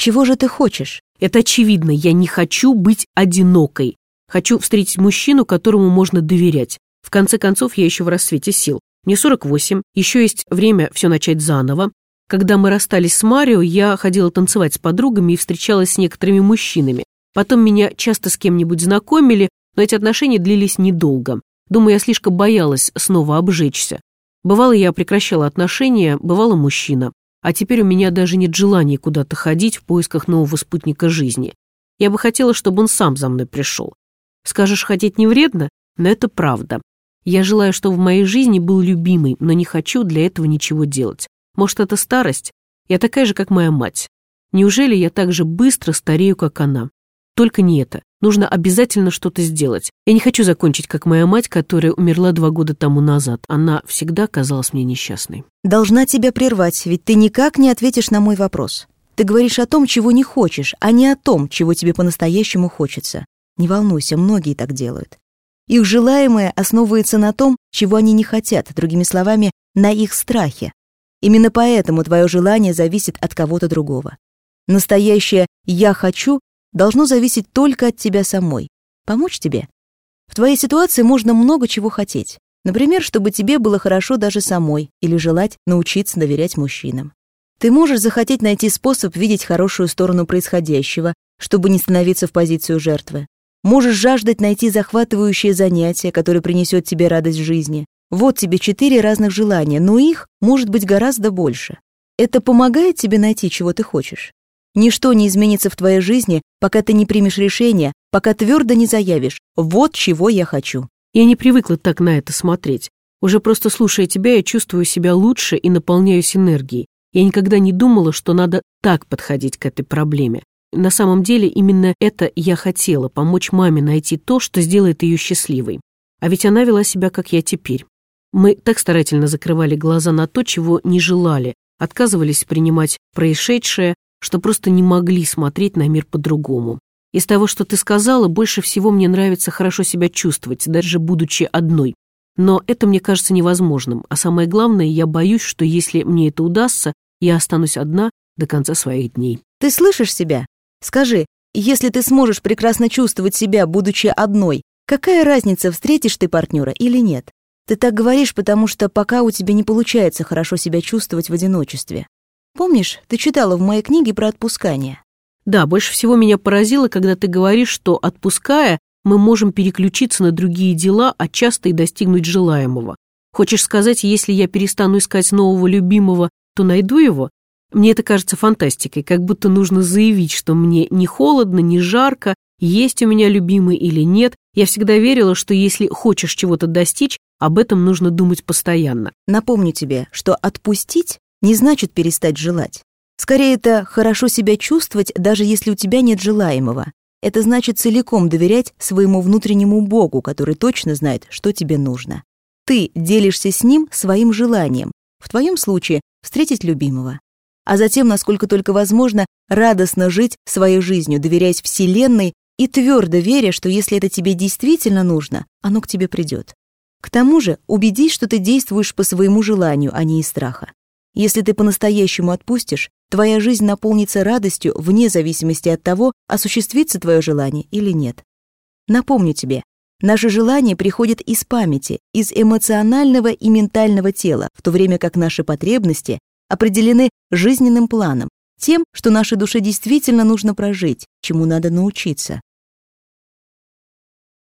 Чего же ты хочешь? Это очевидно, я не хочу быть одинокой. Хочу встретить мужчину, которому можно доверять. В конце концов, я еще в рассвете сил. Мне 48, еще есть время все начать заново. Когда мы расстались с Марио, я ходила танцевать с подругами и встречалась с некоторыми мужчинами. Потом меня часто с кем-нибудь знакомили, но эти отношения длились недолго. Думаю, я слишком боялась снова обжечься. Бывало, я прекращала отношения, бывало мужчина. А теперь у меня даже нет желания куда-то ходить в поисках нового спутника жизни. Я бы хотела, чтобы он сам за мной пришел. Скажешь, хотеть не вредно, но это правда. Я желаю, чтобы в моей жизни был любимый, но не хочу для этого ничего делать. Может, это старость? Я такая же, как моя мать. Неужели я так же быстро старею, как она? Только не это. Нужно обязательно что-то сделать. Я не хочу закончить, как моя мать, которая умерла два года тому назад. Она всегда казалась мне несчастной. Должна тебя прервать, ведь ты никак не ответишь на мой вопрос. Ты говоришь о том, чего не хочешь, а не о том, чего тебе по-настоящему хочется. Не волнуйся, многие так делают. Их желаемое основывается на том, чего они не хотят, другими словами, на их страхе. Именно поэтому твое желание зависит от кого-то другого. Настоящее «я хочу» должно зависеть только от тебя самой. Помочь тебе? В твоей ситуации можно много чего хотеть. Например, чтобы тебе было хорошо даже самой или желать научиться доверять мужчинам. Ты можешь захотеть найти способ видеть хорошую сторону происходящего, чтобы не становиться в позицию жертвы. Можешь жаждать найти захватывающее занятие, которое принесет тебе радость жизни. Вот тебе четыре разных желания, но их может быть гораздо больше. Это помогает тебе найти, чего ты хочешь? Ничто не изменится в твоей жизни, пока ты не примешь решение, пока твердо не заявишь «вот чего я хочу». Я не привыкла так на это смотреть. Уже просто слушая тебя, я чувствую себя лучше и наполняюсь энергией. Я никогда не думала, что надо так подходить к этой проблеме. На самом деле именно это я хотела, помочь маме найти то, что сделает ее счастливой. А ведь она вела себя, как я теперь. Мы так старательно закрывали глаза на то, чего не желали, отказывались принимать происшедшее, что просто не могли смотреть на мир по-другому. Из того, что ты сказала, больше всего мне нравится хорошо себя чувствовать, даже будучи одной. Но это мне кажется невозможным, а самое главное, я боюсь, что если мне это удастся, я останусь одна до конца своих дней. Ты слышишь себя? Скажи, если ты сможешь прекрасно чувствовать себя, будучи одной, какая разница, встретишь ты партнера или нет? Ты так говоришь, потому что пока у тебя не получается хорошо себя чувствовать в одиночестве. Помнишь, ты читала в моей книге про отпускание? Да, больше всего меня поразило, когда ты говоришь, что, отпуская, мы можем переключиться на другие дела, а часто и достигнуть желаемого. Хочешь сказать, если я перестану искать нового любимого, то найду его? Мне это кажется фантастикой, как будто нужно заявить, что мне не холодно, не жарко, есть у меня любимый или нет. Я всегда верила, что если хочешь чего-то достичь, об этом нужно думать постоянно. Напомню тебе, что отпустить не значит перестать желать. Скорее, это хорошо себя чувствовать, даже если у тебя нет желаемого. Это значит целиком доверять своему внутреннему Богу, который точно знает, что тебе нужно. Ты делишься с ним своим желанием, в твоем случае встретить любимого. А затем, насколько только возможно, радостно жить своей жизнью, доверяясь Вселенной и твердо веря, что если это тебе действительно нужно, оно к тебе придет. К тому же убедись, что ты действуешь по своему желанию, а не из страха. Если ты по-настоящему отпустишь, твоя жизнь наполнится радостью вне зависимости от того, осуществится твое желание или нет. Напомню тебе, наши желания приходят из памяти, из эмоционального и ментального тела, в то время как наши потребности определены жизненным планом, тем, что нашей душе действительно нужно прожить, чему надо научиться.